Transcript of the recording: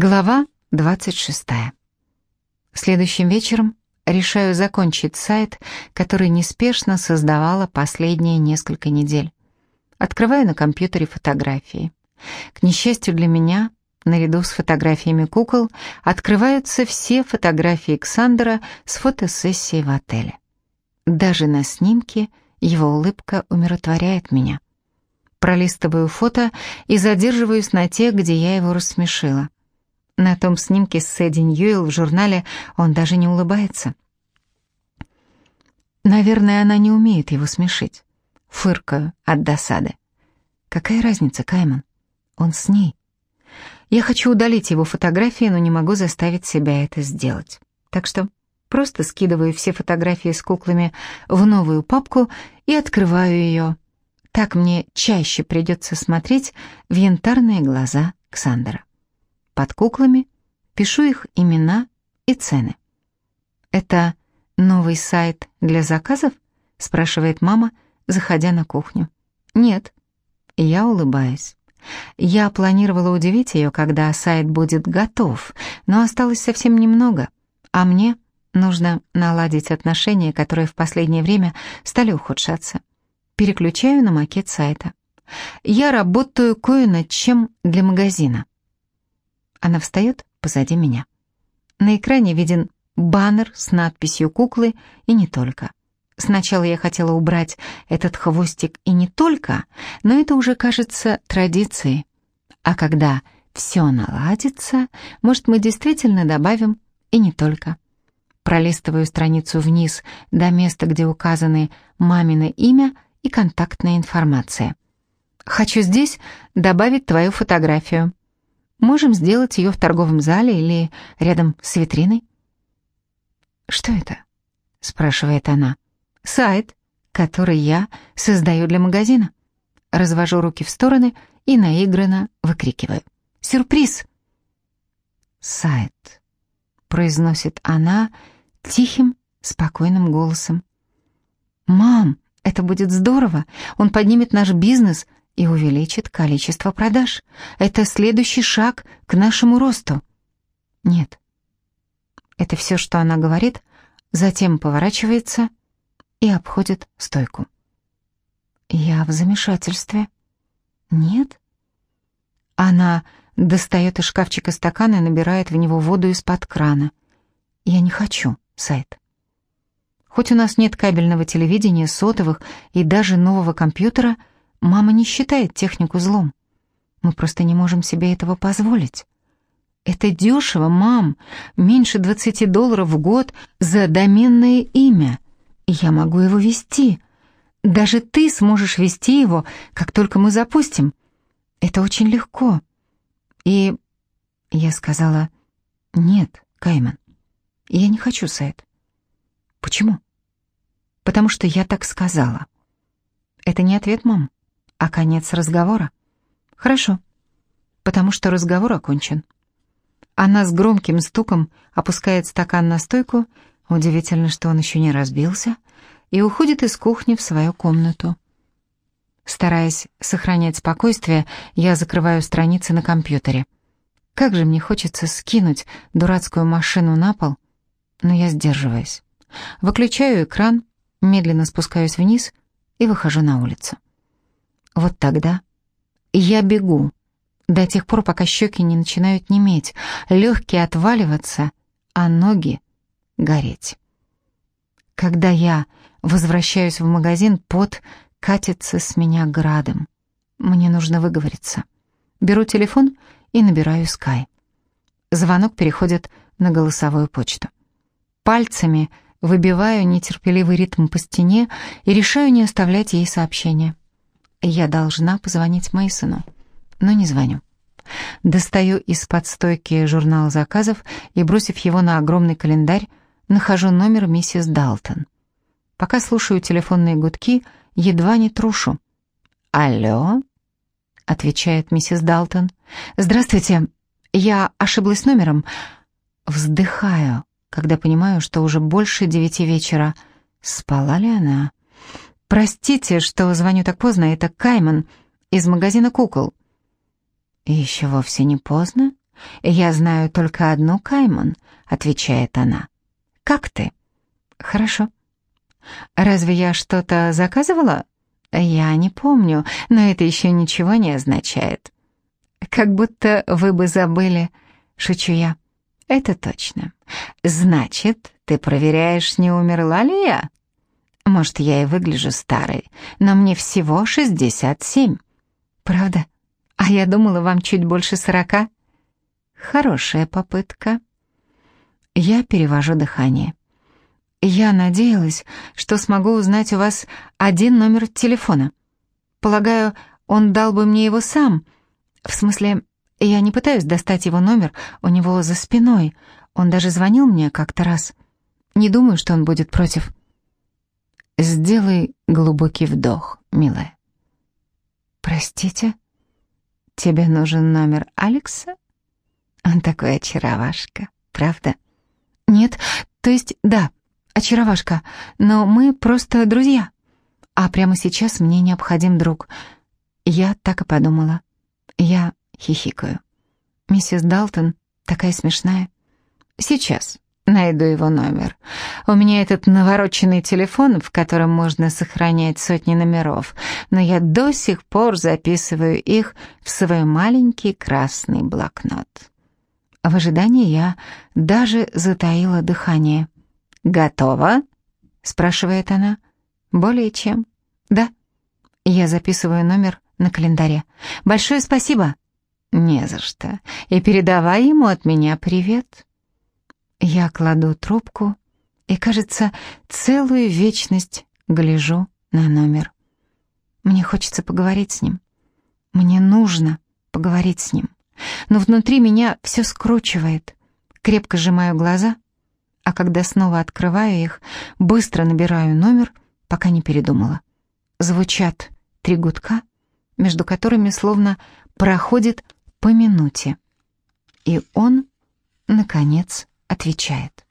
Глава 26. Следующим вечером решаю закончить сайт, который неспешно создавала последние несколько недель. Открываю на компьютере фотографии. К несчастью для меня, наряду с фотографиями кукол, открываются все фотографии Александра с фотосессии в отеле. Даже на снимке его улыбка умиротворяет меня. Пролистываю фото и задерживаюсь на тех, где я его рассмешила. На том снимке с Сэдди Ньюэлл в журнале он даже не улыбается. Наверное, она не умеет его смешить. Фыркаю от досады. Какая разница, Кайман? Он с ней. Я хочу удалить его фотографии, но не могу заставить себя это сделать. Так что просто скидываю все фотографии с куклами в новую папку и открываю ее. Так мне чаще придется смотреть в янтарные глаза Ксандера. Под куклами пишу их имена и цены. «Это новый сайт для заказов?» — спрашивает мама, заходя на кухню. «Нет». Я улыбаюсь. Я планировала удивить ее, когда сайт будет готов, но осталось совсем немного, а мне нужно наладить отношения, которые в последнее время стали ухудшаться. Переключаю на макет сайта. Я работаю кое над чем для магазина. Она встает позади меня. На экране виден баннер с надписью «Куклы» и не только. Сначала я хотела убрать этот хвостик и не только, но это уже кажется традицией. А когда все наладится, может, мы действительно добавим и не только. Пролистываю страницу вниз до места, где указаны мамино имя и контактная информация. Хочу здесь добавить твою фотографию. Можем сделать ее в торговом зале или рядом с витриной. «Что это?» — спрашивает она. «Сайт, который я создаю для магазина». Развожу руки в стороны и наигранно выкрикиваю. «Сюрприз!» «Сайт», — произносит она тихим, спокойным голосом. «Мам, это будет здорово! Он поднимет наш бизнес и увеличит количество продаж. Это следующий шаг к нашему росту. Нет. Это все, что она говорит, затем поворачивается и обходит стойку. Я в замешательстве. Нет? Она достает из шкафчика стакан и набирает в него воду из-под крана. Я не хочу сайт. Хоть у нас нет кабельного телевидения, сотовых и даже нового компьютера — Мама не считает технику злом. Мы просто не можем себе этого позволить. Это дешево, мам. Меньше 20 долларов в год за доменное имя. Я могу его вести. Даже ты сможешь вести его, как только мы запустим. Это очень легко. И я сказала, нет, Кайман, я не хочу сайт. Почему? Потому что я так сказала. Это не ответ, мам а конец разговора. Хорошо, потому что разговор окончен. Она с громким стуком опускает стакан на стойку, удивительно, что он еще не разбился, и уходит из кухни в свою комнату. Стараясь сохранять спокойствие, я закрываю страницы на компьютере. Как же мне хочется скинуть дурацкую машину на пол, но я сдерживаюсь. Выключаю экран, медленно спускаюсь вниз и выхожу на улицу. Вот тогда я бегу, до тех пор, пока щеки не начинают неметь, легкие отваливаться, а ноги гореть. Когда я возвращаюсь в магазин, пот катится с меня градом. Мне нужно выговориться. Беру телефон и набираю Скай. Звонок переходит на голосовую почту. Пальцами выбиваю нетерпеливый ритм по стене и решаю не оставлять ей сообщения. Я должна позвонить Мейсону, но не звоню. Достаю из-под стойки журнал заказов и, бросив его на огромный календарь, нахожу номер миссис Далтон. Пока слушаю телефонные гудки, едва не трушу. «Алло?» — отвечает миссис Далтон. «Здравствуйте, я ошиблась номером». Вздыхаю, когда понимаю, что уже больше девяти вечера. Спала ли она? «Простите, что звоню так поздно, это Кайман из магазина кукол». «Еще вовсе не поздно. «Я знаю только одну Кайман», — отвечает она. «Как ты?» «Хорошо». «Разве я что-то заказывала?» «Я не помню, но это еще ничего не означает». «Как будто вы бы забыли», — шучу я. «Это точно. Значит, ты проверяешь, не умерла ли я?» «Может, я и выгляжу старой, но мне всего 67». «Правда? А я думала, вам чуть больше сорока». «Хорошая попытка». Я перевожу дыхание. Я надеялась, что смогу узнать у вас один номер телефона. Полагаю, он дал бы мне его сам. В смысле, я не пытаюсь достать его номер, у него за спиной. Он даже звонил мне как-то раз. Не думаю, что он будет против. Сделай глубокий вдох, милая. Простите? Тебе нужен номер Алекса? Он такой очаровашка, правда? Нет, то есть да, очаровашка, но мы просто друзья. А прямо сейчас мне необходим друг. Я так и подумала. Я хихикаю. Миссис Далтон такая смешная. Сейчас найду его номер. У меня этот навороченный телефон, в котором можно сохранять сотни номеров, но я до сих пор записываю их в свой маленький красный блокнот. В ожидании я даже затаила дыхание. «Готово?» — спрашивает она. «Более чем». «Да». Я записываю номер на календаре. «Большое спасибо». «Не за что. И передавай ему от меня привет». Я кладу трубку и, кажется, целую вечность гляжу на номер. Мне хочется поговорить с ним. Мне нужно поговорить с ним. Но внутри меня все скручивает. Крепко сжимаю глаза — а когда снова открываю их, быстро набираю номер, пока не передумала. Звучат три гудка, между которыми словно проходит по минуте. И он, наконец, отвечает.